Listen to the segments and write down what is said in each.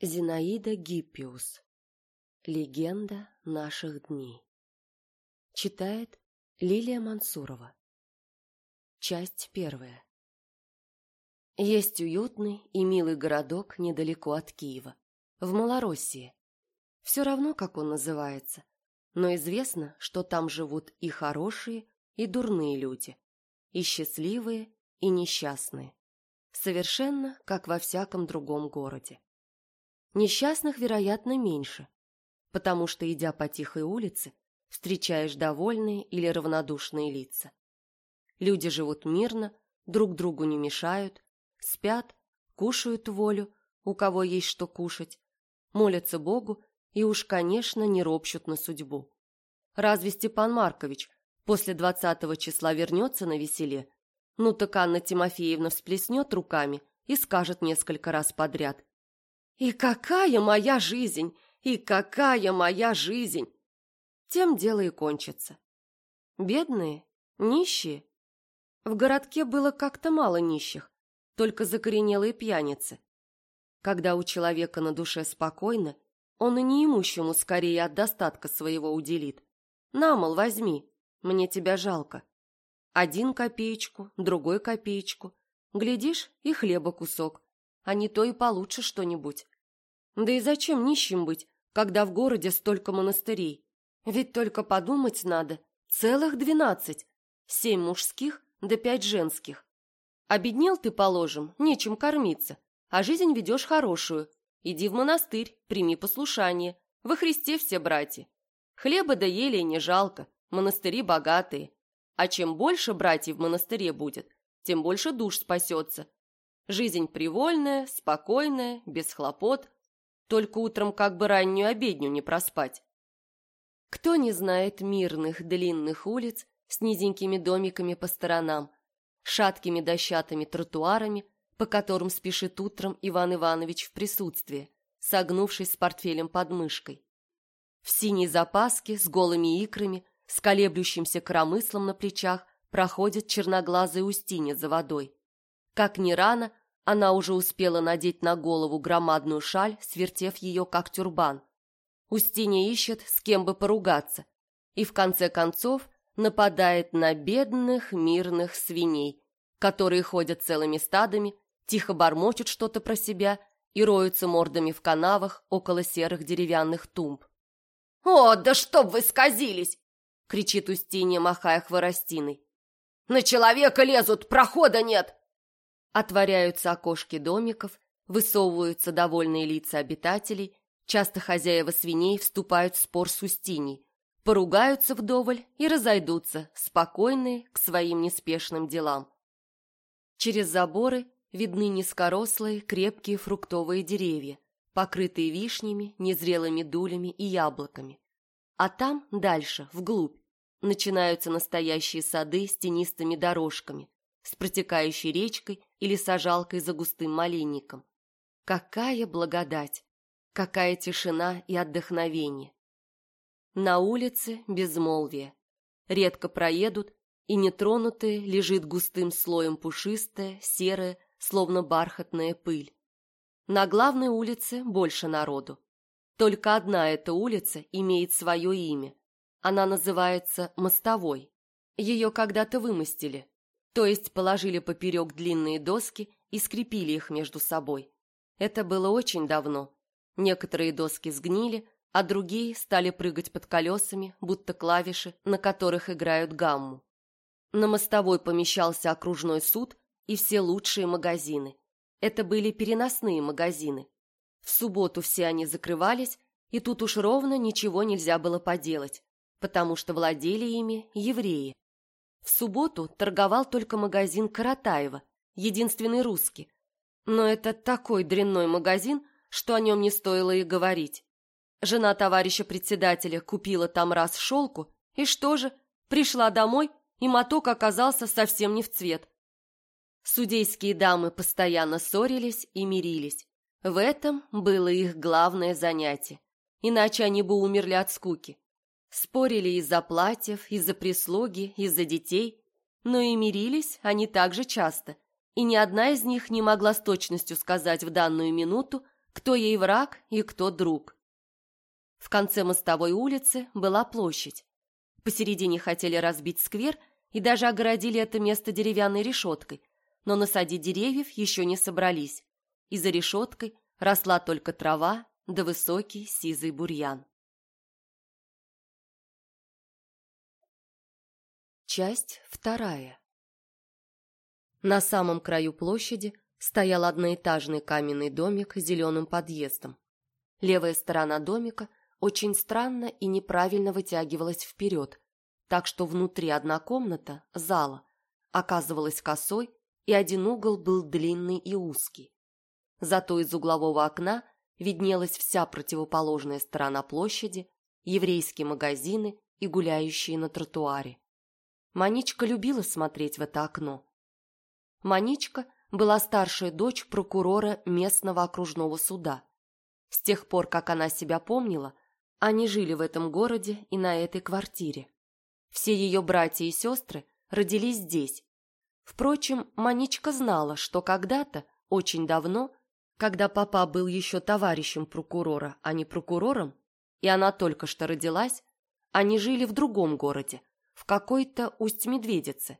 Зинаида Гиппиус. Легенда наших дней. Читает Лилия Мансурова. Часть первая. Есть уютный и милый городок недалеко от Киева, в Малороссии. Все равно, как он называется, но известно, что там живут и хорошие, и дурные люди, и счастливые, и несчастные. Совершенно как во всяком другом городе. Несчастных, вероятно, меньше, потому что, идя по тихой улице, встречаешь довольные или равнодушные лица. Люди живут мирно, друг другу не мешают, спят, кушают волю, у кого есть что кушать, молятся Богу и уж, конечно, не ропщут на судьбу. Разве Степан Маркович после двадцатого числа вернется на веселе? Ну так Анна Тимофеевна всплеснет руками и скажет несколько раз подряд. И какая моя жизнь! И какая моя жизнь! Тем дело и кончится. Бедные, нищие. В городке было как-то мало нищих, только закоренелые пьяницы. Когда у человека на душе спокойно, он и неимущему скорее от достатка своего уделит. На, мол, возьми, мне тебя жалко. Один копеечку, другой копеечку. Глядишь, и хлеба кусок, а не то и получше что-нибудь. Да и зачем нищим быть, когда в городе столько монастырей? Ведь только подумать надо. Целых двенадцать. Семь мужских да пять женских. Обеднел ты, положим, нечем кормиться, а жизнь ведешь хорошую. Иди в монастырь, прими послушание. Во Христе все братья. Хлеба да ели не жалко, монастыри богатые. А чем больше братьев в монастыре будет, тем больше душ спасется. Жизнь привольная, спокойная, без хлопот – только утром как бы раннюю обедню не проспать. Кто не знает мирных длинных улиц с низенькими домиками по сторонам, шаткими дощатыми тротуарами, по которым спешит утром Иван Иванович в присутствии, согнувшись с портфелем под мышкой. В синей запаске с голыми икрами, с колеблющимся коромыслом на плечах проходит черноглазый Устинец за водой. Как ни рано, она уже успела надеть на голову громадную шаль, свертев ее как тюрбан. Устинья ищет, с кем бы поругаться, и в конце концов нападает на бедных мирных свиней, которые ходят целыми стадами, тихо бормочут что-то про себя и роются мордами в канавах около серых деревянных тумб. «О, да чтоб вы сказились!» — кричит Устинья, махая хворостиной. «На человека лезут, прохода нет! Отворяются окошки домиков, высовываются довольные лица обитателей, часто хозяева свиней вступают в спор с Устиней, поругаются вдоволь и разойдутся, спокойные к своим неспешным делам. Через заборы видны низкорослые, крепкие фруктовые деревья, покрытые вишнями, незрелыми дулями и яблоками. А там, дальше, вглубь, начинаются настоящие сады с тенистыми дорожками, с протекающей речкой или сажалкой за густым малинником. Какая благодать! Какая тишина и отдохновение! На улице безмолвие. Редко проедут, и нетронутая лежит густым слоем пушистая, серая, словно бархатная пыль. На главной улице больше народу. Только одна эта улица имеет свое имя. Она называется Мостовой. Ее когда-то вымостили, то есть положили поперек длинные доски и скрепили их между собой. Это было очень давно. Некоторые доски сгнили, а другие стали прыгать под колесами, будто клавиши, на которых играют гамму. На мостовой помещался окружной суд и все лучшие магазины. Это были переносные магазины. В субботу все они закрывались, и тут уж ровно ничего нельзя было поделать, потому что владели ими евреи. В субботу торговал только магазин Каратаева, единственный русский. Но это такой дрянной магазин, что о нем не стоило и говорить. Жена товарища председателя купила там раз шелку, и что же, пришла домой, и моток оказался совсем не в цвет. Судейские дамы постоянно ссорились и мирились. В этом было их главное занятие, иначе они бы умерли от скуки. Спорили из-за платьев, из-за прислуги, из-за детей, но и мирились они также часто, и ни одна из них не могла с точностью сказать в данную минуту, кто ей враг и кто друг. В конце мостовой улицы была площадь. Посередине хотели разбить сквер и даже огородили это место деревянной решеткой, но насадить деревьев еще не собрались, и за решеткой росла только трава да высокий сизый бурьян. Часть вторая. На самом краю площади стоял одноэтажный каменный домик с зеленым подъездом. Левая сторона домика очень странно и неправильно вытягивалась вперед, так что внутри одна комната, зала, оказывалась косой, и один угол был длинный и узкий. Зато из углового окна виднелась вся противоположная сторона площади, еврейские магазины и гуляющие на тротуаре. Маничка любила смотреть в это окно. Маничка была старшая дочь прокурора местного окружного суда. С тех пор, как она себя помнила, они жили в этом городе и на этой квартире. Все ее братья и сестры родились здесь. Впрочем, Маничка знала, что когда-то, очень давно, когда папа был еще товарищем прокурора, а не прокурором, и она только что родилась, они жили в другом городе, в какой-то Усть-Медведице.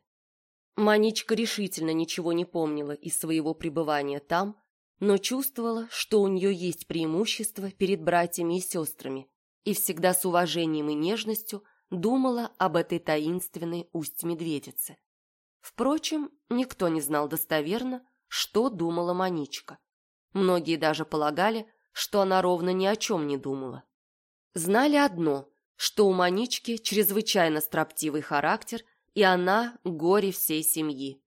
Маничка решительно ничего не помнила из своего пребывания там, но чувствовала, что у нее есть преимущество перед братьями и сестрами, и всегда с уважением и нежностью думала об этой таинственной Усть-Медведице. Впрочем, никто не знал достоверно, что думала Маничка. Многие даже полагали, что она ровно ни о чем не думала. Знали одно, что у Манички чрезвычайно строптивый характер, и она – горе всей семьи.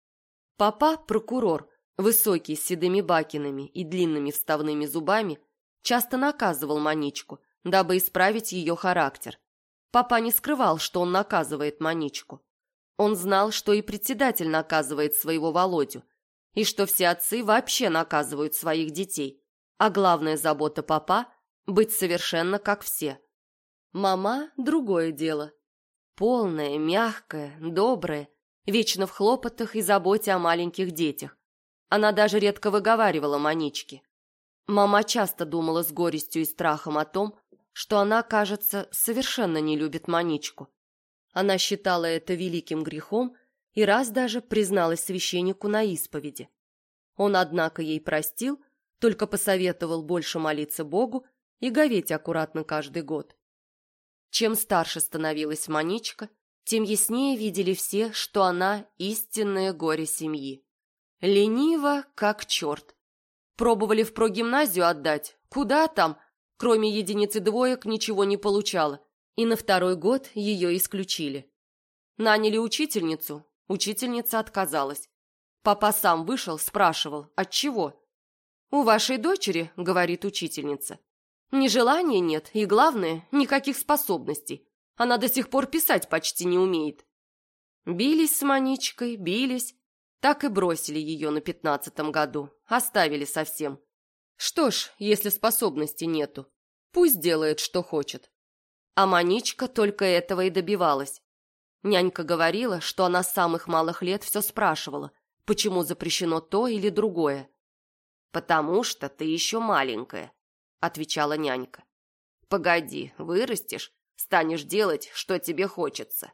Папа, прокурор, высокий, с седыми бакинами и длинными вставными зубами, часто наказывал Маничку, дабы исправить ее характер. Папа не скрывал, что он наказывает Маничку. Он знал, что и председатель наказывает своего Володю, и что все отцы вообще наказывают своих детей, а главная забота папа – быть совершенно как все – Мама – другое дело. Полная, мягкая, добрая, вечно в хлопотах и заботе о маленьких детях. Она даже редко выговаривала Маничке. Мама часто думала с горестью и страхом о том, что она, кажется, совершенно не любит Маничку. Она считала это великим грехом и раз даже призналась священнику на исповеди. Он, однако, ей простил, только посоветовал больше молиться Богу и говеть аккуратно каждый год. Чем старше становилась Маничка, тем яснее видели все, что она истинное горе семьи. Лениво, как черт. Пробовали в прогимназию отдать. Куда там? Кроме единицы двоек ничего не получала. И на второй год ее исключили. Наняли учительницу. Учительница отказалась. Папа сам вышел, спрашивал, от чего? «У вашей дочери, — говорит учительница, ни желания нет, и главное, никаких способностей. Она до сих пор писать почти не умеет. Бились с Маничкой, бились. Так и бросили ее на пятнадцатом году. Оставили совсем. Что ж, если способности нету, пусть делает, что хочет. А Маничка только этого и добивалась. Нянька говорила, что она с самых малых лет все спрашивала, почему запрещено то или другое. «Потому что ты еще маленькая», отвечала нянька. «Погоди, вырастешь, станешь делать, что тебе хочется».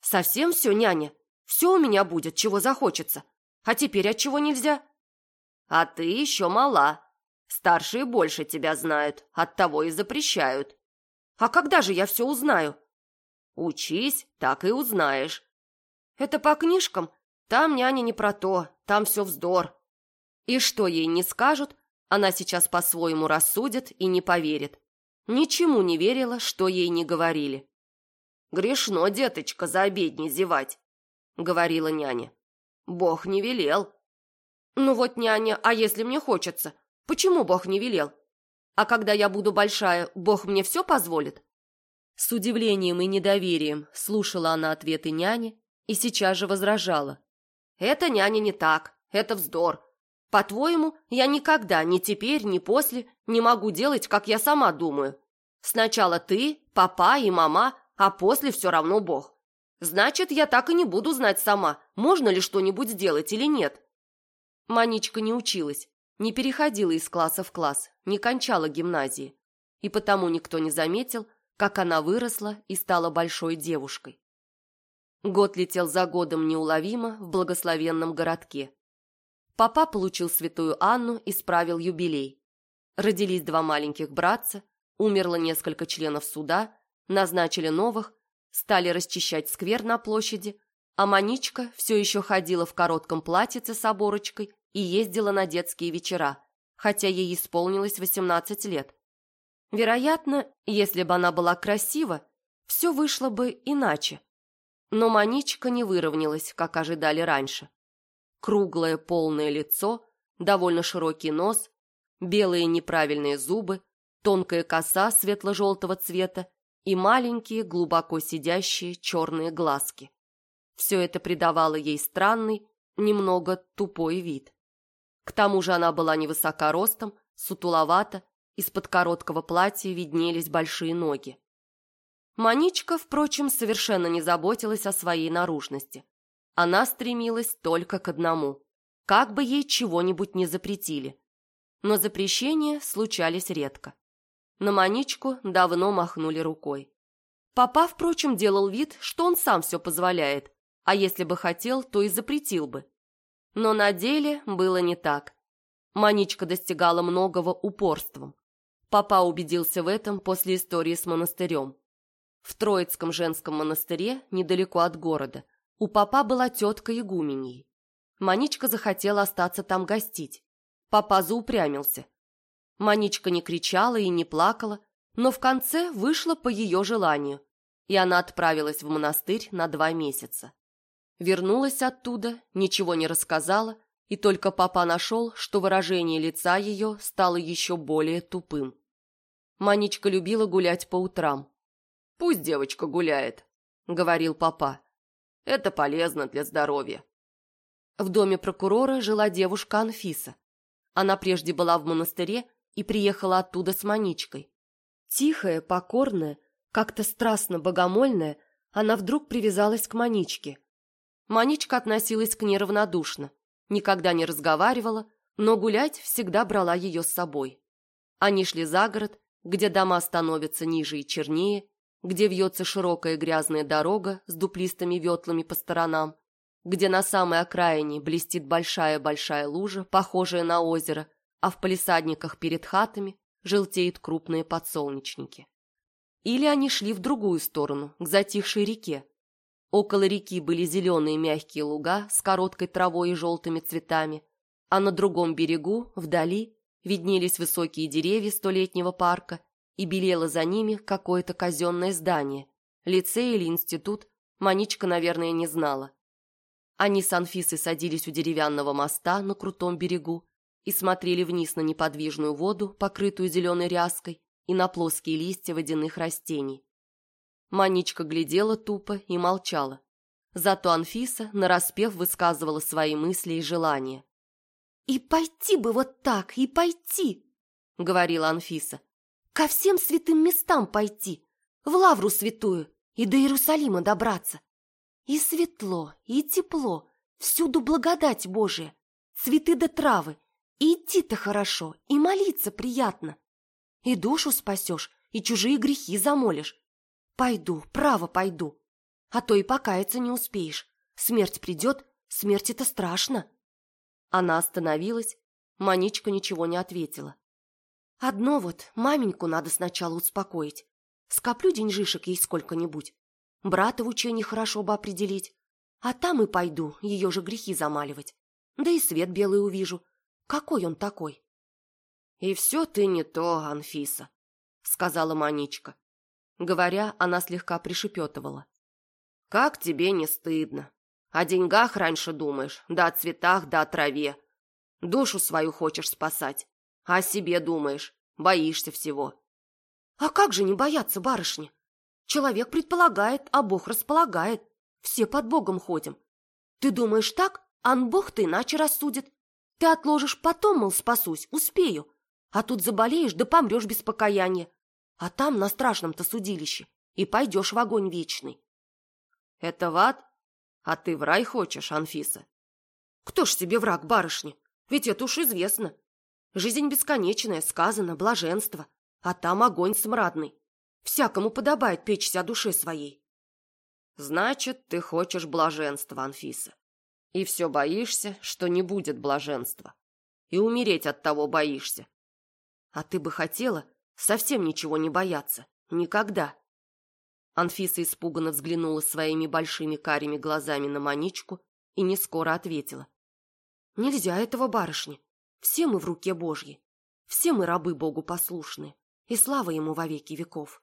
«Совсем все, няня? Все у меня будет, чего захочется. А теперь от чего нельзя?» «А ты еще мала. Старшие больше тебя знают, оттого и запрещают». «А когда же я все узнаю?» «Учись, так и узнаешь». «Это по книжкам? Там няня не про то, там все вздор». И что ей не скажут, она сейчас по-своему рассудит и не поверит. Ничему не верила, что ей не говорили. «Грешно, деточка, за обедней зевать», — говорила няня. «Бог не велел». «Ну вот, няня, а если мне хочется? Почему Бог не велел? А когда я буду большая, Бог мне все позволит?» С удивлением и недоверием слушала она ответы няни и сейчас же возражала. «Это няня не так, это вздор. По-твоему, я никогда, ни теперь, ни после, не могу делать, как я сама думаю. Сначала ты, папа и мама, а после все равно Бог. Значит, я так и не буду знать сама, можно ли что-нибудь сделать или нет. Маничка не училась, не переходила из класса в класс, не кончала гимназии, и потому никто не заметил, как она выросла и стала большой девушкой. Год летел за годом неуловимо в благословенном городке. Папа получил святую Анну и справил юбилей. Родились два маленьких братца, умерло несколько членов суда, назначили новых, стали расчищать сквер на площади, а Маничка все еще ходила в коротком платьице с оборочкой и ездила на детские вечера, хотя ей исполнилось 18 лет. Вероятно, если бы она была красива, все вышло бы иначе. Но Маничка не выровнялась, как ожидали раньше. Круглое полное лицо, довольно широкий нос, белые неправильные зубы, тонкая коса светло-желтого цвета и маленькие, глубоко сидящие черные глазки. Все это придавало ей странный, немного тупой вид. К тому же она была невысока ростом, сутуловата, из-под короткого платья виднелись большие ноги. Маничка, впрочем, совершенно не заботилась о своей наружности. Она стремилась только к одному – как бы ей чего-нибудь не запретили. Но запрещения случались редко. На Маничку давно махнули рукой. Папа, впрочем, делал вид, что он сам все позволяет, а если бы хотел, то и запретил бы. Но на деле было не так. Маничка достигала многого упорством. Папа убедился в этом после истории с монастырем. В Троицком женском монастыре, недалеко от города, у папа была тетка игуменей. Маничка захотела остаться там гостить. Папа заупрямился. Маничка не кричала и не плакала, но в конце вышла по ее желанию, и она отправилась в монастырь на два месяца. Вернулась оттуда, ничего не рассказала, и только папа нашел, что выражение лица ее стало еще более тупым. Маничка любила гулять по утрам. «Пусть девочка гуляет», — говорил папа. «Это полезно для здоровья». В доме прокурора жила девушка Анфиса. Она прежде была в монастыре и приехала оттуда с Маничкой. Тихая, покорная, как-то страстно богомольная, она вдруг привязалась к Маничке. Маничка относилась к ней равнодушно, никогда не разговаривала, но гулять всегда брала ее с собой. Они шли за город, где дома становятся ниже и чернее, где вьется широкая грязная дорога с дуплистыми ветлами по сторонам, где на самой окраине блестит большая-большая лужа, похожая на озеро, а в палисадниках перед хатами желтеют крупные подсолнечники. Или они шли в другую сторону, к затихшей реке, Около реки были зеленые мягкие луга с короткой травой и желтыми цветами, а на другом берегу, вдали, виднелись высокие деревья столетнего парка и белело за ними какое-то казенное здание. Лицей или институт Маничка, наверное, не знала. Они с Анфисой садились у деревянного моста на крутом берегу и смотрели вниз на неподвижную воду, покрытую зеленой ряской, и на плоские листья водяных растений. Маничка глядела тупо и молчала. Зато Анфиса нараспев высказывала свои мысли и желания. «И пойти бы вот так, и пойти!» — говорила Анфиса. «Ко всем святым местам пойти, в Лавру святую и до Иерусалима добраться. И светло, и тепло, всюду благодать Божия, цветы да травы, и идти-то хорошо, и молиться приятно. И душу спасешь, и чужие грехи замолишь, Пойду, право пойду. А то и покаяться не успеешь. Смерть придет, смерть это страшно. Она остановилась, Маничка ничего не ответила. Одно вот, маменьку надо сначала успокоить. Скоплю деньжишек ей сколько-нибудь. Брата в учении хорошо бы определить. А там и пойду ее же грехи замаливать. Да и свет белый увижу. Какой он такой? — И все ты не то, Анфиса, — сказала Маничка. Говоря, она слегка пришепетывала. «Как тебе не стыдно? О деньгах раньше думаешь, да о цветах, да о траве. Душу свою хочешь спасать, а о себе думаешь, боишься всего». «А как же не бояться, барышня? Человек предполагает, а Бог располагает. Все под Богом ходим. Ты думаешь так, ан Бог-то иначе рассудит. Ты отложишь потом, мол, спасусь, успею. А тут заболеешь, да помрешь без покаяния. А там, на страшном-то судилище, и пойдешь в огонь вечный. Это в ад? А ты в рай хочешь, Анфиса? Кто ж тебе враг, барышня? Ведь это уж известно. Жизнь бесконечная, сказано, блаженство, а там огонь смрадный. Всякому подобает печься о душе своей. Значит, ты хочешь блаженства, Анфиса. И все боишься, что не будет блаженства. И умереть от того боишься. А ты бы хотела совсем ничего не бояться. Никогда. Анфиса испуганно взглянула своими большими карими глазами на Маничку и не скоро ответила. «Нельзя этого, барышни. Все мы в руке Божьей. Все мы рабы Богу послушные. И слава ему во веки веков».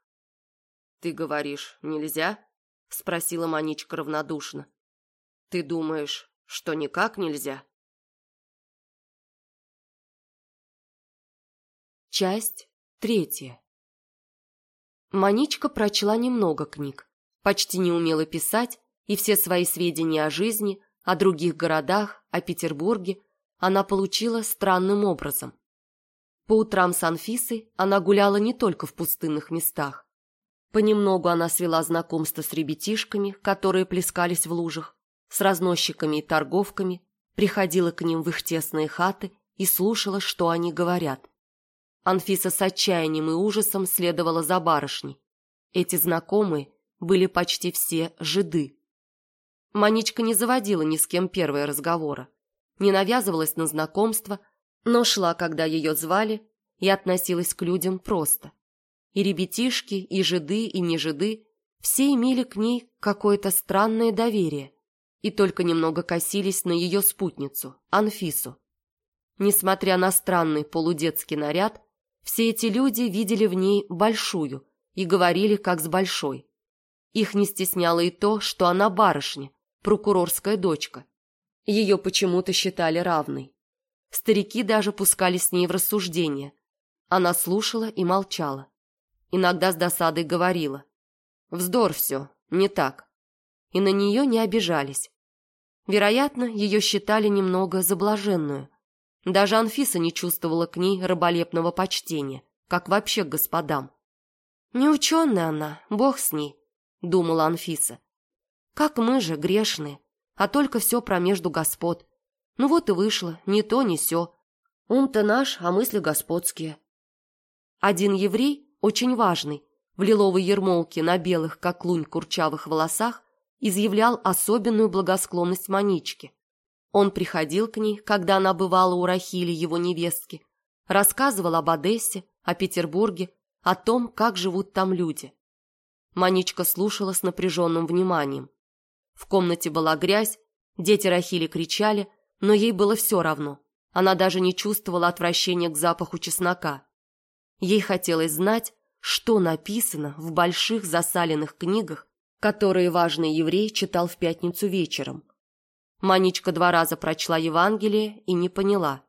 «Ты говоришь, нельзя?» — спросила Маничка равнодушно. «Ты думаешь, что никак нельзя?» Часть третья Маничка прочла немного книг, почти не умела писать, и все свои сведения о жизни, о других городах, о Петербурге она получила странным образом. По утрам с Анфисой она гуляла не только в пустынных местах. Понемногу она свела знакомство с ребятишками, которые плескались в лужах, с разносчиками и торговками, приходила к ним в их тесные хаты и слушала, что они говорят. Анфиса с отчаянием и ужасом следовала за барышней. Эти знакомые были почти все жиды. Маничка не заводила ни с кем первые разговора, не навязывалась на знакомство, но шла, когда ее звали, и относилась к людям просто. И ребятишки, и жиды, и не жиды все имели к ней какое-то странное доверие и только немного косились на ее спутницу, Анфису. Несмотря на странный полудетский наряд, все эти люди видели в ней большую и говорили как с большой. Их не стесняло и то, что она барышня, прокурорская дочка. Ее почему-то считали равной. Старики даже пускали с ней в рассуждения. Она слушала и молчала. Иногда с досадой говорила. «Вздор все, не так». И на нее не обижались. Вероятно, ее считали немного заблаженную – даже Анфиса не чувствовала к ней раболепного почтения, как вообще к господам. «Неученая она, бог с ней», — думала Анфиса. «Как мы же, грешные, а только все про между господ. Ну вот и вышло, ни то, ни сё. Ум-то наш, а мысли господские». Один еврей, очень важный, в лиловой ермолке на белых, как лунь, курчавых волосах, изъявлял особенную благосклонность Маничке. Он приходил к ней, когда она бывала у Рахили, его невестки, рассказывал об Одессе, о Петербурге, о том, как живут там люди. Маничка слушала с напряженным вниманием. В комнате была грязь, дети Рахили кричали, но ей было все равно. Она даже не чувствовала отвращения к запаху чеснока. Ей хотелось знать, что написано в больших засаленных книгах, которые важный еврей читал в пятницу вечером. Маничка два раза прочла Евангелие и не поняла.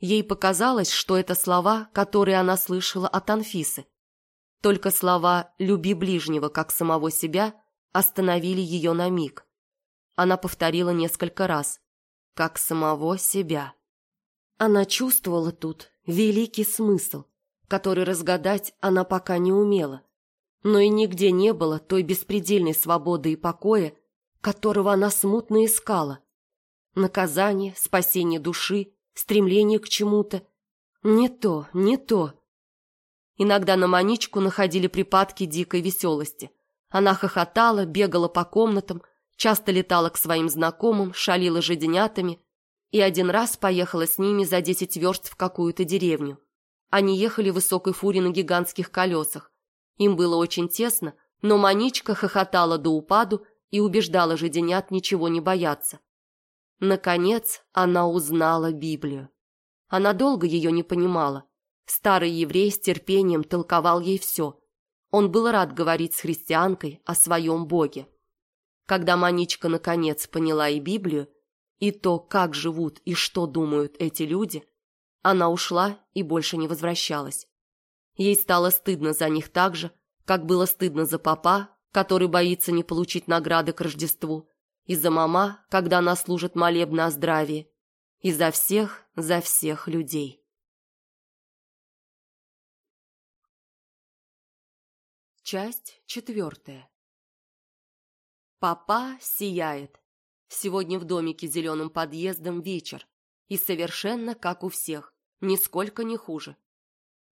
Ей показалось, что это слова, которые она слышала от Анфисы. Только слова «люби ближнего, как самого себя» остановили ее на миг. Она повторила несколько раз «как самого себя». Она чувствовала тут великий смысл, который разгадать она пока не умела. Но и нигде не было той беспредельной свободы и покоя, которого она смутно искала. Наказание, спасение души, стремление к чему-то. Не то, не то. Иногда на Маничку находили припадки дикой веселости. Она хохотала, бегала по комнатам, часто летала к своим знакомым, шалила жиденятами и один раз поехала с ними за десять верст в какую-то деревню. Они ехали в высокой фуре на гигантских колесах. Им было очень тесно, но Маничка хохотала до упаду и убеждала жиденят ничего не бояться. Наконец она узнала Библию. Она долго ее не понимала. Старый еврей с терпением толковал ей все. Он был рад говорить с христианкой о своем Боге. Когда Маничка наконец поняла и Библию, и то, как живут и что думают эти люди, она ушла и больше не возвращалась. Ей стало стыдно за них так же, как было стыдно за папа, который боится не получить награды к Рождеству, и за мама, когда она служит молебно о здравии, и за всех, за всех людей. Часть четвертая. Папа сияет. Сегодня в домике зеленым подъездом вечер. И совершенно как у всех. Нисколько не хуже.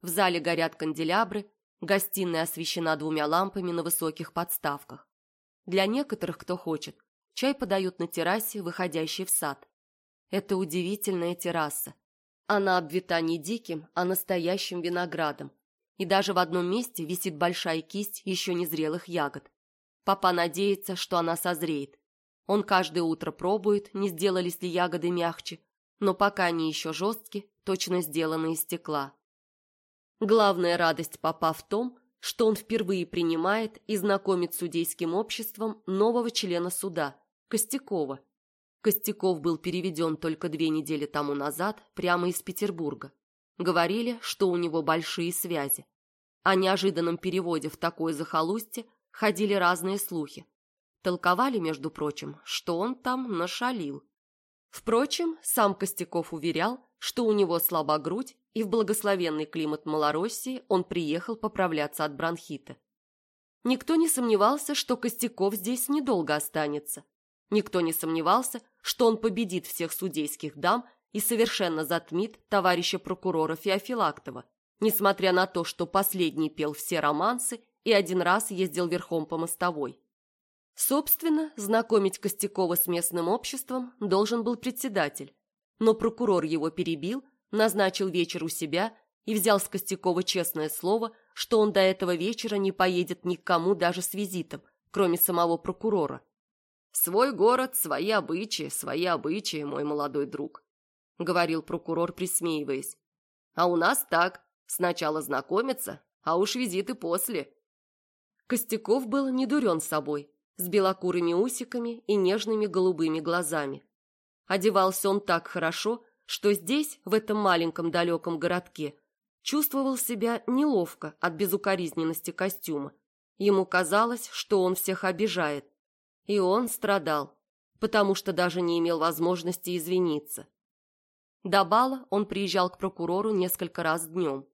В зале горят канделябры, гостиная освещена двумя лампами на высоких подставках. Для некоторых, кто хочет, чай подают на террасе, выходящей в сад. Это удивительная терраса. Она обвита не диким, а настоящим виноградом. И даже в одном месте висит большая кисть еще незрелых ягод. Папа надеется, что она созреет. Он каждое утро пробует, не сделались ли ягоды мягче, но пока они еще жесткие, точно сделаны из стекла. Главная радость папа в том, что он впервые принимает и знакомит с судейским обществом нового члена суда, Костякова. Костяков был переведен только две недели тому назад прямо из Петербурга. Говорили, что у него большие связи. О неожиданном переводе в такое захолустье ходили разные слухи. Толковали, между прочим, что он там нашалил. Впрочем, сам Костяков уверял, что у него слаба грудь, и в благословенный климат Малороссии он приехал поправляться от бронхита. Никто не сомневался, что Костяков здесь недолго останется. Никто не сомневался, что он победит всех судейских дам и совершенно затмит товарища прокурора Феофилактова, несмотря на то, что последний пел все романсы и один раз ездил верхом по мостовой. Собственно, знакомить Костякова с местным обществом должен был председатель, но прокурор его перебил, назначил вечер у себя и взял с Костякова честное слово, что он до этого вечера не поедет никому даже с визитом, кроме самого прокурора. «Свой город, свои обычаи, свои обычаи, мой молодой друг», — говорил прокурор, присмеиваясь. «А у нас так, сначала знакомиться, а уж визиты после». Костяков был не дурен собой, с белокурыми усиками и нежными голубыми глазами. Одевался он так хорошо, что здесь, в этом маленьком далеком городке, чувствовал себя неловко от безукоризненности костюма. Ему казалось, что он всех обижает. И он страдал, потому что даже не имел возможности извиниться. До бала он приезжал к прокурору несколько раз днем.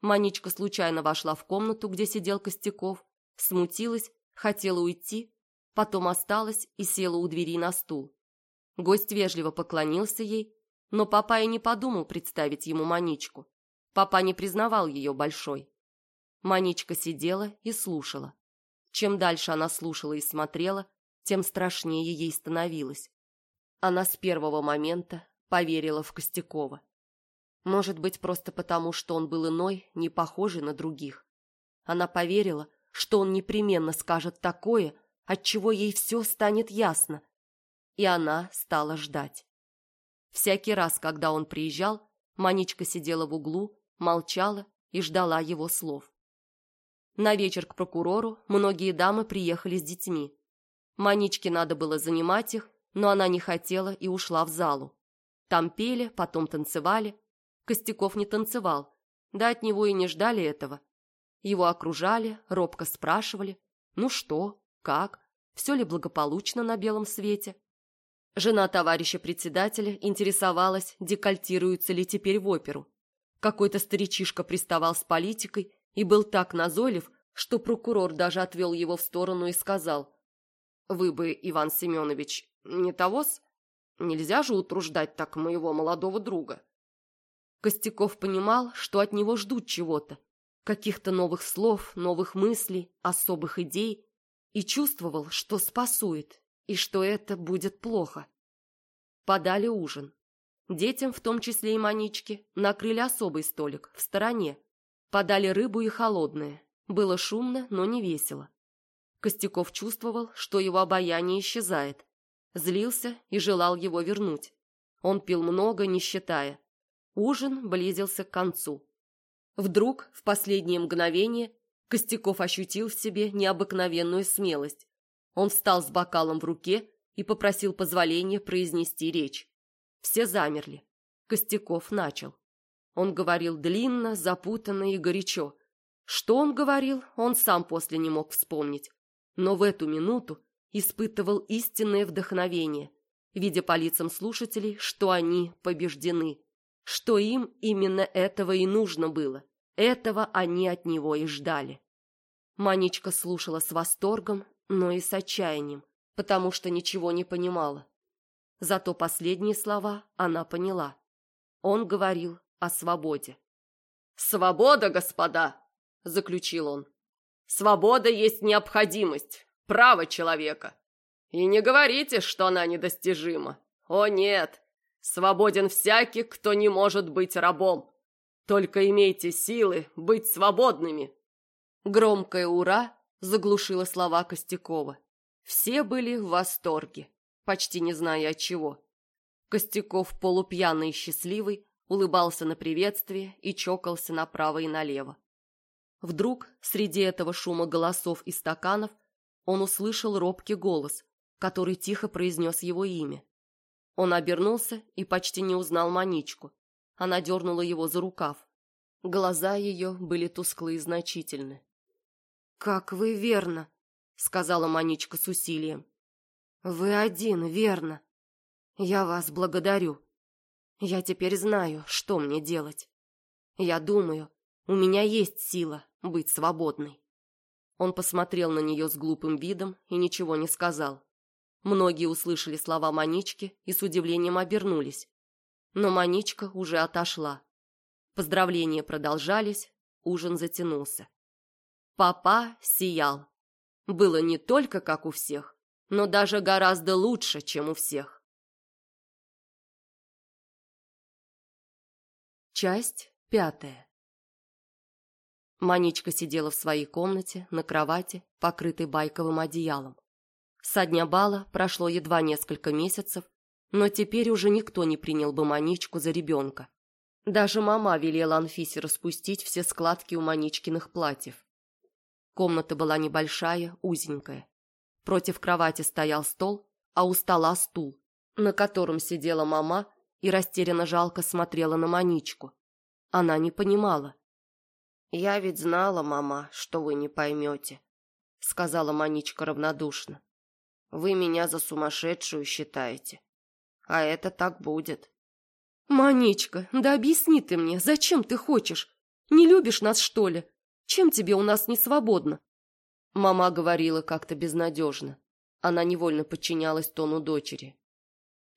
Маничка случайно вошла в комнату, где сидел Костяков, смутилась хотела уйти, потом осталась и села у двери на стул. Гость вежливо поклонился ей, но папа и не подумал представить ему Маничку. Папа не признавал ее большой. Маничка сидела и слушала. Чем дальше она слушала и смотрела, тем страшнее ей становилось. Она с первого момента поверила в Костякова. Может быть, просто потому, что он был иной, не похожий на других. Она поверила, что он непременно скажет такое, от чего ей все станет ясно. И она стала ждать. Всякий раз, когда он приезжал, Маничка сидела в углу, молчала и ждала его слов. На вечер к прокурору многие дамы приехали с детьми. Маничке надо было занимать их, но она не хотела и ушла в залу. Там пели, потом танцевали. Костяков не танцевал, да от него и не ждали этого. Его окружали, робко спрашивали, ну что, как, все ли благополучно на белом свете. Жена товарища председателя интересовалась, декольтируется ли теперь в оперу. Какой-то старичишка приставал с политикой и был так назойлив, что прокурор даже отвел его в сторону и сказал, «Вы бы, Иван Семенович, не того-с? Нельзя же утруждать так моего молодого друга». Костяков понимал, что от него ждут чего-то, каких-то новых слов, новых мыслей, особых идей, и чувствовал, что спасует, и что это будет плохо. Подали ужин. Детям, в том числе и Маничке, накрыли особый столик, в стороне. Подали рыбу и холодное. Было шумно, но не весело. Костяков чувствовал, что его обаяние исчезает. Злился и желал его вернуть. Он пил много, не считая. Ужин близился к концу. Вдруг, в последнее мгновение, Костяков ощутил в себе необыкновенную смелость. Он встал с бокалом в руке и попросил позволения произнести речь. Все замерли. Костяков начал. Он говорил длинно, запутанно и горячо. Что он говорил, он сам после не мог вспомнить. Но в эту минуту испытывал истинное вдохновение, видя по лицам слушателей, что они побеждены, что им именно этого и нужно было. Этого они от него и ждали. Манечка слушала с восторгом, но и с отчаянием, потому что ничего не понимала. Зато последние слова она поняла. Он говорил о свободе. «Свобода, господа!» – заключил он. «Свобода есть необходимость, право человека. И не говорите, что она недостижима. О нет, свободен всякий, кто не может быть рабом. Только имейте силы быть свободными». Громкое «Ура!» заглушило слова Костякова. Все были в восторге, почти не зная от чего. Костяков, полупьяный и счастливый, улыбался на приветствие и чокался направо и налево. Вдруг, среди этого шума голосов и стаканов, он услышал робкий голос, который тихо произнес его имя. Он обернулся и почти не узнал Маничку. Она дернула его за рукав. Глаза ее были тусклые и значительны. «Как вы верно!» — сказала Маничка с усилием. «Вы один, верно. Я вас благодарю. Я теперь знаю, что мне делать. Я думаю, у меня есть сила быть свободной. Он посмотрел на нее с глупым видом и ничего не сказал. Многие услышали слова Манички и с удивлением обернулись. Но Маничка уже отошла. Поздравления продолжались, ужин затянулся. Папа сиял. Было не только как у всех, но даже гораздо лучше, чем у всех. Часть пятая. Маничка сидела в своей комнате на кровати, покрытой байковым одеялом. Со дня бала прошло едва несколько месяцев, но теперь уже никто не принял бы Маничку за ребенка. Даже мама велела Анфисе распустить все складки у Маничкиных платьев. Комната была небольшая, узенькая. Против кровати стоял стол, а у стола стул, на котором сидела мама и растерянно жалко смотрела на Маничку. Она не понимала. «Я ведь знала, мама, что вы не поймете», — сказала Маничка равнодушно. «Вы меня за сумасшедшую считаете. А это так будет». «Маничка, да объясни ты мне, зачем ты хочешь? Не любишь нас, что ли? Чем тебе у нас не свободно?» Мама говорила как-то безнадежно. Она невольно подчинялась тону дочери.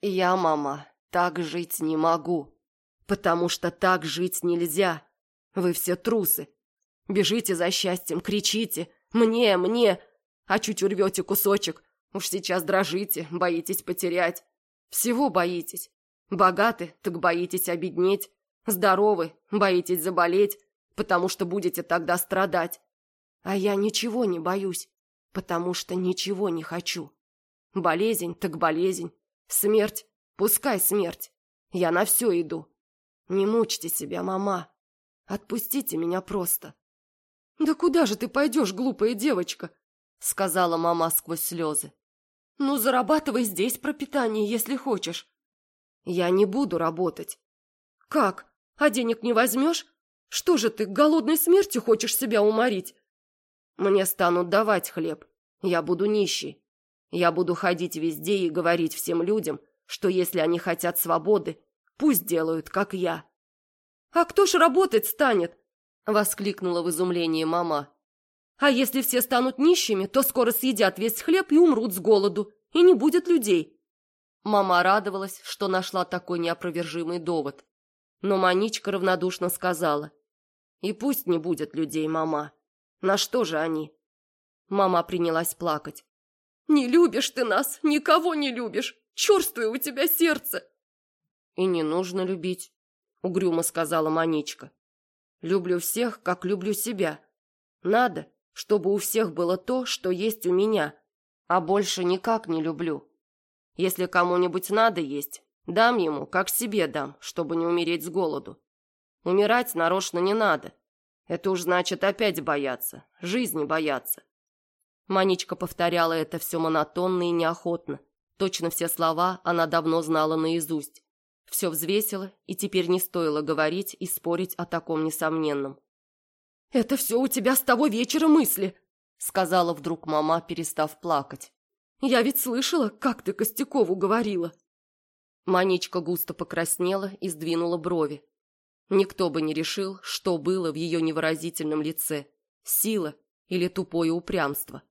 «Я, мама, так жить не могу, потому что так жить нельзя. Вы все трусы. Бежите за счастьем, кричите «Мне, мне!» А чуть урвете кусочек, уж сейчас дрожите, боитесь потерять. Всего боитесь. Богаты, так боитесь обеднеть. Здоровы, боитесь заболеть, потому что будете тогда страдать. А я ничего не боюсь, потому что ничего не хочу. Болезнь так болезнь. Смерть Пускай смерть. Я на все иду. Не мучьте себя, мама. Отпустите меня просто. Да куда же ты пойдешь, глупая девочка? Сказала мама сквозь слезы. Ну, зарабатывай здесь пропитание, если хочешь. Я не буду работать. Как? А денег не возьмешь? Что же ты, голодной смертью хочешь себя уморить? Мне станут давать хлеб. Я буду нищий. Я буду ходить везде и говорить всем людям, что если они хотят свободы, пусть делают, как я. «А кто ж работать станет?» — воскликнула в изумлении мама. «А если все станут нищими, то скоро съедят весь хлеб и умрут с голоду, и не будет людей». Мама радовалась, что нашла такой неопровержимый довод. Но Маничка равнодушно сказала. «И пусть не будет людей, мама. На что же они?» Мама принялась плакать. «Не любишь ты нас, никого не любишь. Черствое у тебя сердце!» «И не нужно любить», — угрюмо сказала Маничка. «Люблю всех, как люблю себя. Надо, чтобы у всех было то, что есть у меня, а больше никак не люблю. Если кому-нибудь надо есть, дам ему, как себе дам, чтобы не умереть с голоду. Умирать нарочно не надо. Это уж значит опять бояться, жизни бояться». Маничка повторяла это все монотонно и неохотно, Точно все слова она давно знала наизусть. Все взвесила, и теперь не стоило говорить и спорить о таком несомненном. «Это все у тебя с того вечера мысли», — сказала вдруг мама, перестав плакать. «Я ведь слышала, как ты Костякову говорила». Маничка густо покраснела и сдвинула брови. Никто бы не решил, что было в ее невыразительном лице — сила или тупое упрямство.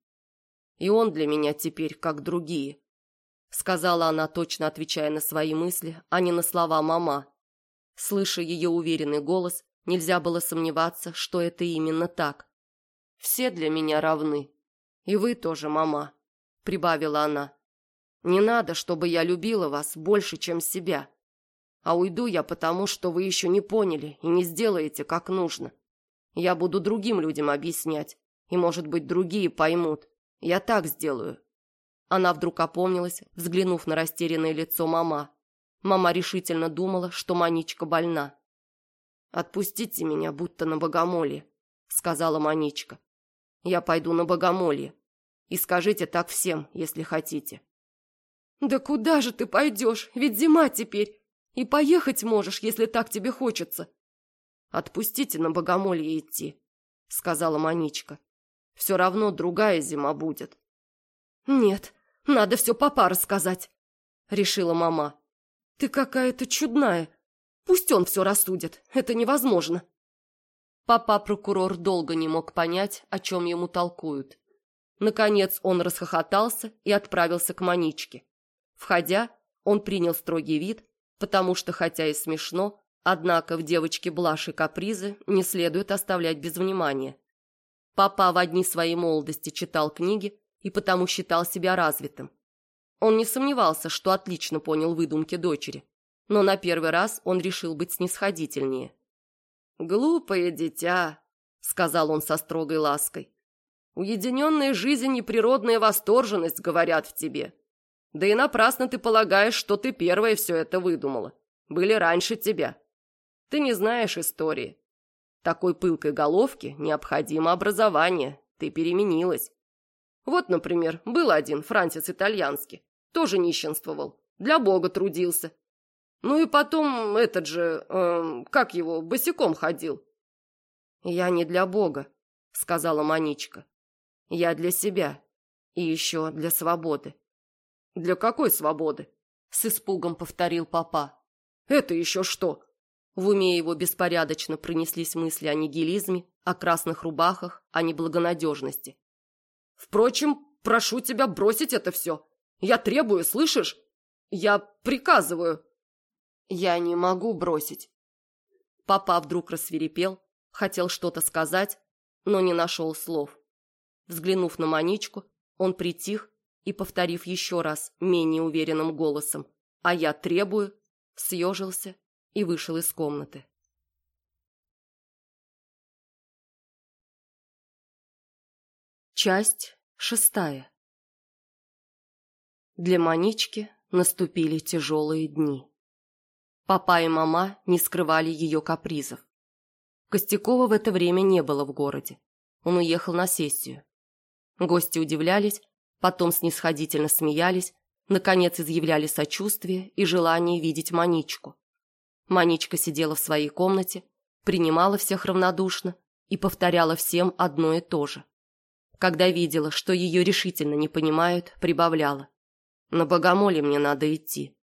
И он для меня теперь как другие сказала она, точно отвечая на свои мысли, а не на слова мама. Слыша ее уверенный голос, нельзя было сомневаться, что это именно так. «Все для меня равны. И вы тоже, мама», — прибавила она. «Не надо, чтобы я любила вас больше, чем себя. А уйду я потому, что вы еще не поняли и не сделаете, как нужно. Я буду другим людям объяснять, и, может быть, другие поймут. Я так сделаю». Она вдруг опомнилась, взглянув на растерянное лицо мама. Мама решительно думала, что Маничка больна. «Отпустите меня, будто на богомолье», — сказала Маничка. «Я пойду на богомолье. И скажите так всем, если хотите». «Да куда же ты пойдешь? Ведь зима теперь. И поехать можешь, если так тебе хочется». «Отпустите на богомолье идти», — сказала Маничка. «Все равно другая зима будет». «Нет, надо все папа рассказать», — решила мама. «Ты какая-то чудная. Пусть он все рассудит. Это невозможно». Папа-прокурор долго не мог понять, о чем ему толкуют. Наконец он расхохотался и отправился к Маничке. Входя, он принял строгий вид, потому что, хотя и смешно, однако в девочке блажь и капризы не следует оставлять без внимания. Папа в одни своей молодости читал книги и потому считал себя развитым. Он не сомневался, что отлично понял выдумки дочери, но на первый раз он решил быть снисходительнее. «Глупое дитя», — сказал он со строгой лаской. «Уединенная жизнь и природная восторженность говорят в тебе. Да и напрасно ты полагаешь, что ты первая все это выдумала. Были раньше тебя. Ты не знаешь истории. Такой пылкой головки необходимо образование. Ты переменилась. Вот, например, был один Франсис Итальянский. Тоже нищенствовал. Для Бога трудился. Ну и потом этот же, э, как его, босиком ходил. «Я не для Бога», — сказала Маничка. «Я для себя. И еще для свободы». «Для какой свободы?» — с испугом повторил папа. «Это еще что?» В уме его беспорядочно пронеслись мысли о нигилизме, о красных рубахах, о неблагонадежности. «Впрочем, прошу тебя бросить это все. Я требую, слышишь? Я приказываю. Я не могу бросить. Папа вдруг рассверепел, хотел что-то сказать, но не нашел слов. Взглянув на Маничку, он притих и, повторив еще раз менее уверенным голосом «А я требую», съежился и вышел из комнаты. Часть шестая для Манички наступили тяжелые дни. Папа и мама не скрывали ее капризов. Костякова в это время не было в городе. Он уехал на сессию. Гости удивлялись, потом снисходительно смеялись, наконец изъявляли сочувствие и желание видеть Маничку. Маничка сидела в своей комнате, принимала всех равнодушно и повторяла всем одно и то же. Когда видела, что ее решительно не понимают, прибавляла. На богомоле мне надо идти.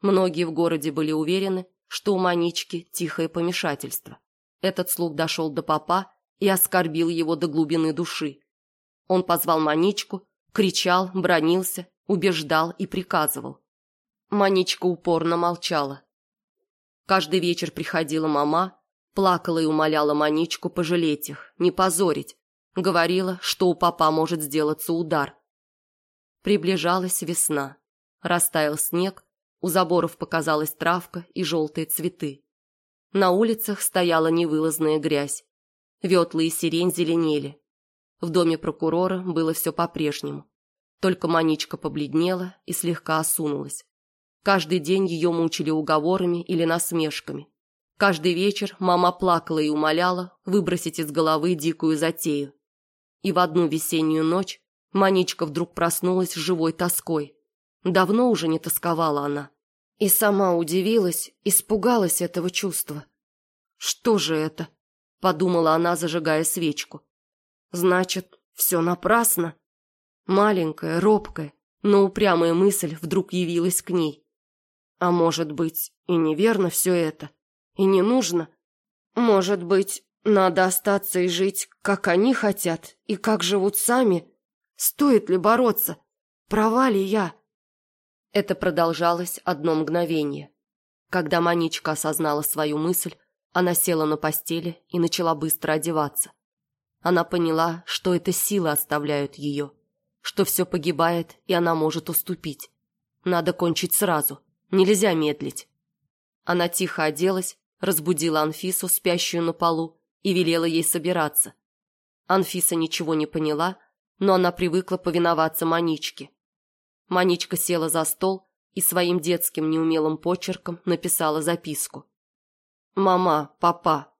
Многие в городе были уверены, что у Манички тихое помешательство. Этот слух дошел до папа и оскорбил его до глубины души. Он позвал Маничку, кричал, бронился, убеждал и приказывал. Маничка упорно молчала. Каждый вечер приходила мама, плакала и умоляла Маничку пожалеть их, не позорить. Говорила, что у папа может сделаться удар. Приближалась весна. Растаял снег, у заборов показалась травка и желтые цветы. На улицах стояла невылазная грязь. Ветлы и сирень зеленели. В доме прокурора было все по-прежнему. Только Маничка побледнела и слегка осунулась. Каждый день ее мучили уговорами или насмешками. Каждый вечер мама плакала и умоляла выбросить из головы дикую затею. И в одну весеннюю ночь Маничка вдруг проснулась с живой тоской. Давно уже не тосковала она. И сама удивилась, испугалась этого чувства. «Что же это?» — подумала она, зажигая свечку. «Значит, все напрасно?» Маленькая, робкая, но упрямая мысль вдруг явилась к ней. А может быть, и неверно все это, и не нужно? Может быть, надо остаться и жить, как они хотят, и как живут сами, Стоит ли бороться? Права ли я? Это продолжалось одно мгновение. Когда Маничка осознала свою мысль, она села на постели и начала быстро одеваться. Она поняла, что это силы оставляют ее, что все погибает, и она может уступить. Надо кончить сразу, нельзя медлить. Она тихо оделась, разбудила Анфису, спящую на полу, и велела ей собираться. Анфиса ничего не поняла, но она привыкла повиноваться Маничке. Маничка села за стол и своим детским неумелым почерком написала записку. «Мама, папа,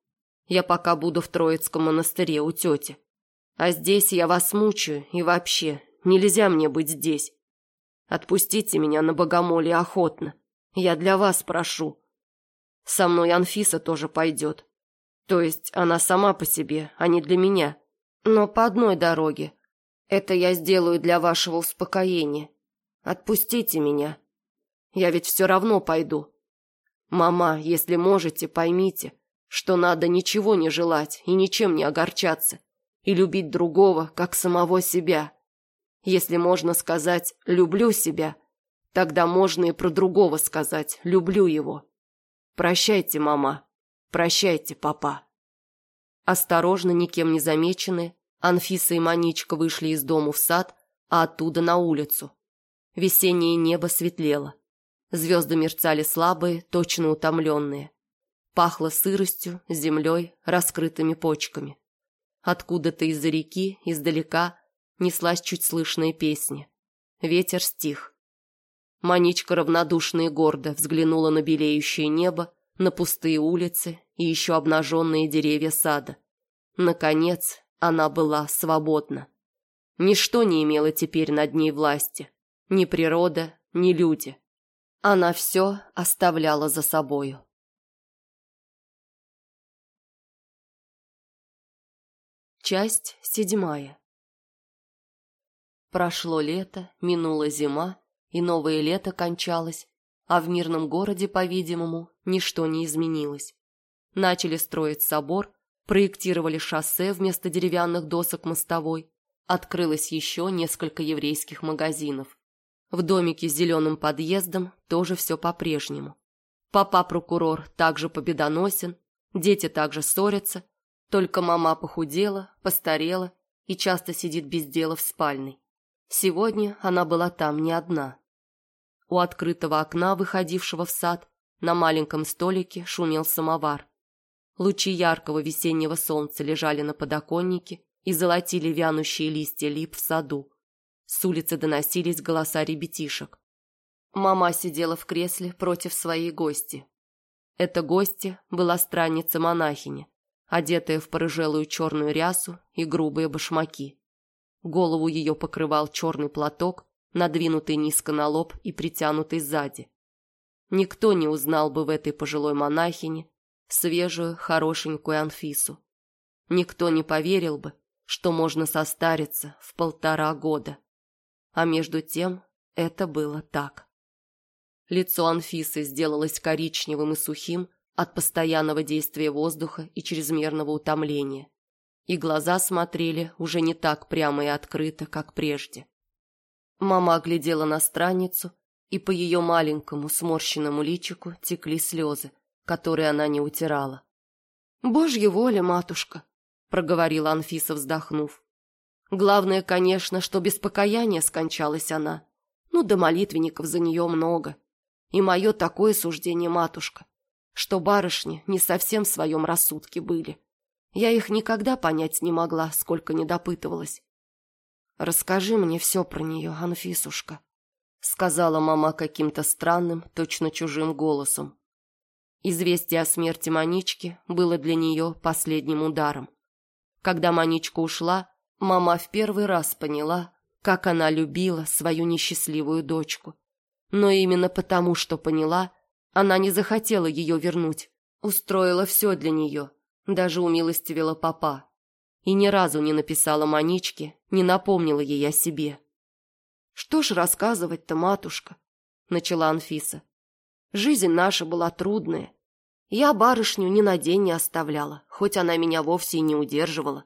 я пока буду в Троицком монастыре у тети. А здесь я вас мучаю, и вообще, нельзя мне быть здесь. Отпустите меня на богомолье охотно. Я для вас прошу. Со мной Анфиса тоже пойдет. То есть она сама по себе, а не для меня. Но по одной дороге. Это я сделаю для вашего успокоения. Отпустите меня. Я ведь все равно пойду. Мама, если можете, поймите, что надо ничего не желать и ничем не огорчаться, и любить другого, как самого себя. Если можно сказать «люблю себя», тогда можно и про другого сказать «люблю его». Прощайте, мама, прощайте, папа. Осторожно, никем не замеченные, Анфиса и Маничка вышли из дому в сад, а оттуда на улицу. Весеннее небо светлело. Звезды мерцали слабые, точно утомленные. Пахло сыростью, землей, раскрытыми почками. Откуда-то из-за реки, издалека, неслась чуть слышная песня. Ветер стих. Маничка равнодушно и гордо взглянула на белеющее небо, на пустые улицы и еще обнаженные деревья сада. Наконец, она была свободна. Ничто не имело теперь над ней власти. Ни природа, ни люди. Она все оставляла за собою. Часть седьмая. Прошло лето, минула зима, и новое лето кончалось, а в мирном городе, по-видимому, ничто не изменилось. Начали строить собор, проектировали шоссе вместо деревянных досок мостовой, открылось еще несколько еврейских магазинов. В домике с зеленым подъездом тоже все по-прежнему. Папа-прокурор также победоносен, дети также ссорятся, только мама похудела, постарела и часто сидит без дела в спальной. Сегодня она была там не одна. У открытого окна, выходившего в сад, на маленьком столике шумел самовар. Лучи яркого весеннего солнца лежали на подоконнике и золотили вянущие листья лип в саду. С улицы доносились голоса ребятишек. Мама сидела в кресле против своей гости. Эта гостья была странница-монахиня одетая в порыжелую черную рясу и грубые башмаки. Голову ее покрывал черный платок, надвинутый низко на лоб и притянутый сзади. Никто не узнал бы в этой пожилой монахине свежую, хорошенькую Анфису. Никто не поверил бы, что можно состариться в полтора года. А между тем это было так. Лицо Анфисы сделалось коричневым и сухим, от постоянного действия воздуха и чрезмерного утомления. И глаза смотрели уже не так прямо и открыто, как прежде. Мама глядела на страницу, и по ее маленькому сморщенному личику текли слезы, которые она не утирала. «Божья воля, матушка!» — проговорила Анфиса, вздохнув. «Главное, конечно, что без покаяния скончалась она. Ну да молитвенников за нее много. И мое такое суждение, матушка что барышни не совсем в своем рассудке были. Я их никогда понять не могла, сколько не допытывалась. «Расскажи мне все про нее, Анфисушка», — сказала мама каким-то странным, точно чужим голосом. Известие о смерти Манички было для нее последним ударом. Когда Маничка ушла, мама в первый раз поняла, как она любила свою несчастливую дочку. Но именно потому, что поняла, она не захотела ее вернуть. Устроила все для нее. Даже умилостивила папа. И ни разу не написала Маничке, не напомнила ей о себе. «Что ж рассказывать-то, матушка?» — начала Анфиса. «Жизнь наша была трудная. Я барышню ни на день не оставляла, хоть она меня вовсе и не удерживала.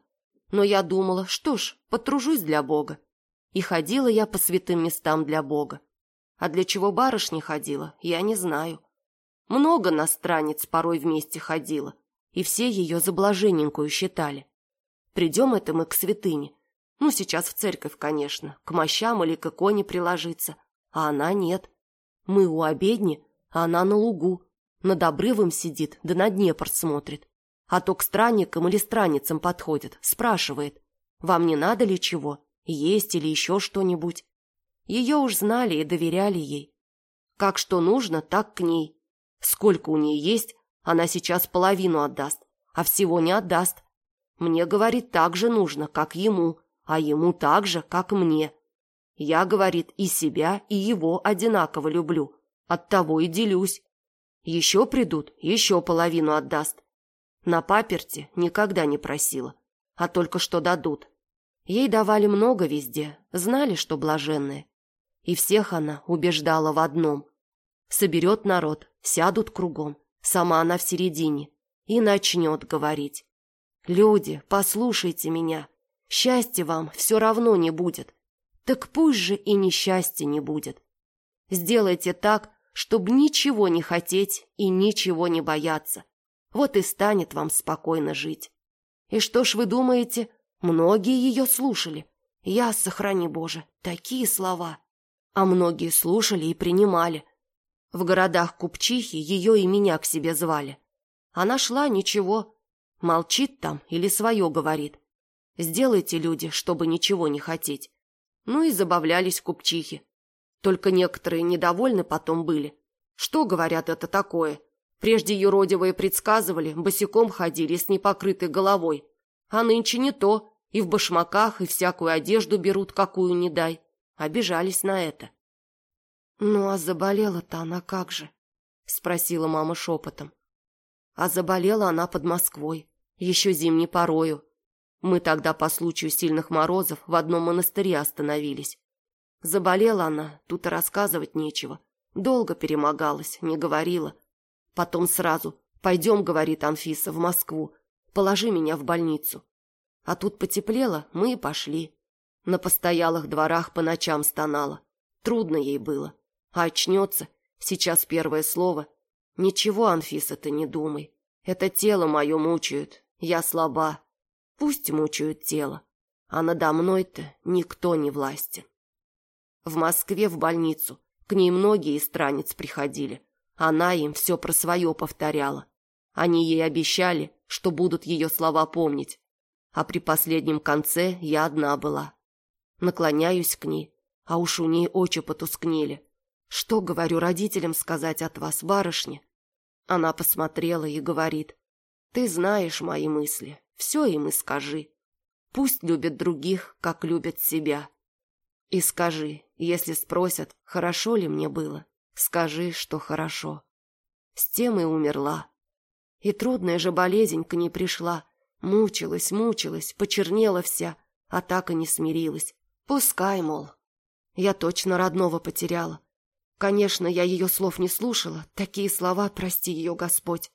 Но я думала, что ж, потружусь для Бога. И ходила я по святым местам для Бога. А для чего барышня ходила, я не знаю. Много на страниц порой вместе ходила, и все ее за блаженненькую считали. Придем это мы к святыне. Ну, сейчас в церковь, конечно, к мощам или к иконе приложиться. А она нет. Мы у обедни, а она на лугу. Над обрывом сидит, да на Днепр смотрит. А то к странникам или страницам подходит, спрашивает. Вам не надо ли чего? Есть или еще что-нибудь? Ее уж знали и доверяли ей. Как что нужно, так к ней. Сколько у нее есть, она сейчас половину отдаст, а всего не отдаст. Мне, говорит, так же нужно, как ему, а ему так же, как мне. Я, говорит, и себя, и его одинаково люблю. Оттого и делюсь. Еще придут, еще половину отдаст. На паперте никогда не просила, а только что дадут. Ей давали много везде, знали, что блаженные. И всех она убеждала в одном. Соберет народ, сядут кругом, сама она в середине, и начнет говорить. «Люди, послушайте меня, счастья вам все равно не будет. Так пусть же и несчастья не будет. Сделайте так, чтобы ничего не хотеть и ничего не бояться. Вот и станет вам спокойно жить. И что ж вы думаете, многие ее слушали? Я, сохрани Боже, такие слова. А многие слушали и принимали. В городах купчихи ее и меня к себе звали. Она шла, ничего, молчит там или свое говорит. Сделайте, люди, чтобы ничего не хотеть. Ну и забавлялись купчихи. Только некоторые недовольны потом были. Что, говорят, это такое? Прежде юродивые предсказывали, босиком ходили с непокрытой головой. А нынче не то, и в башмаках, и всякую одежду берут, какую не дай. Обижались на это. «Ну, а заболела-то она как же?» — спросила мама шепотом. А заболела она под Москвой, еще зимней порою. Мы тогда по случаю сильных морозов в одном монастыре остановились. Заболела она, тут и рассказывать нечего. Долго перемогалась, не говорила. Потом сразу «Пойдем», — говорит Анфиса, — «в Москву. Положи меня в больницу». А тут потеплело, мы и пошли. На постоялых дворах по ночам стонала. Трудно ей было. А очнется, сейчас первое слово. Ничего, Анфиса, ты не думай. Это тело мое мучают, я слаба. Пусть мучают тело, а надо мной-то никто не властен. В Москве в больницу к ней многие из странниц приходили. Она им все про свое повторяла. Они ей обещали, что будут ее слова помнить. А при последнем конце я одна была. Наклоняюсь к ней, а уж у ней очи потускнели. «Что, говорю, родителям сказать от вас, барышня?» Она посмотрела и говорит, «Ты знаешь мои мысли, все им и скажи. Пусть любят других, как любят себя. И скажи, если спросят, хорошо ли мне было, скажи, что хорошо. С тем и умерла. И трудная же болезнь к ней пришла. Мучилась, мучилась, почернела вся, а так и не смирилась. Пускай, мол. Я точно родного потеряла. Конечно, я ее слов не слушала, такие слова, прости ее, Господь.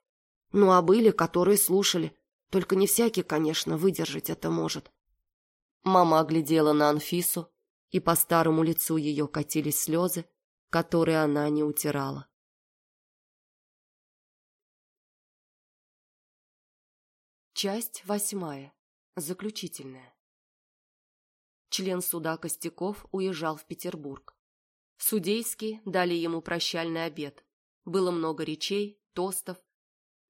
Ну, а были, которые слушали. Только не всякий, конечно, выдержать это может. Мама оглядела на Анфису, и по старому лицу ее катились слезы, которые она не утирала. Часть восьмая. Заключительная. Член суда Костяков уезжал в Петербург. Судейские дали ему прощальный обед. Было много речей, тостов.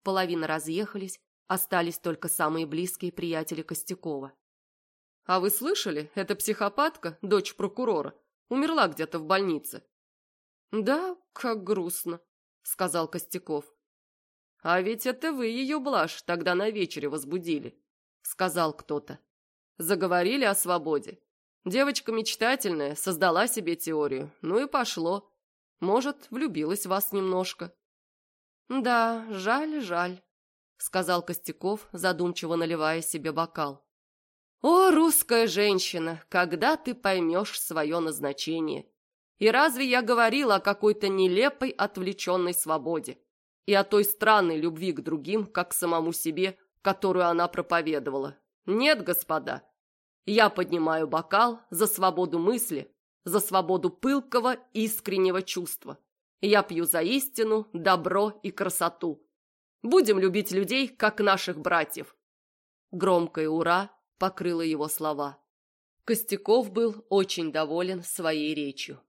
Половина разъехались, остались только самые близкие приятели Костякова. «А вы слышали, эта психопатка, дочь прокурора, умерла где-то в больнице?» «Да, как грустно», — сказал Костяков. «А ведь это вы ее, Блаш, тогда на вечере возбудили», — сказал кто-то. «Заговорили о свободе. Девочка мечтательная, создала себе теорию. Ну и пошло. Может, влюбилась в вас немножко. Да, жаль, жаль, сказал Костяков, задумчиво наливая себе бокал. О, русская женщина, когда ты поймешь свое назначение? И разве я говорила о какой-то нелепой отвлеченной свободе? И о той странной любви к другим, как к самому себе, которую она проповедовала? Нет, господа, я поднимаю бокал за свободу мысли, за свободу пылкого, искреннего чувства. Я пью за истину, добро и красоту. Будем любить людей, как наших братьев. Громкое «Ура!» Покрыло его слова. Костяков был очень доволен своей речью.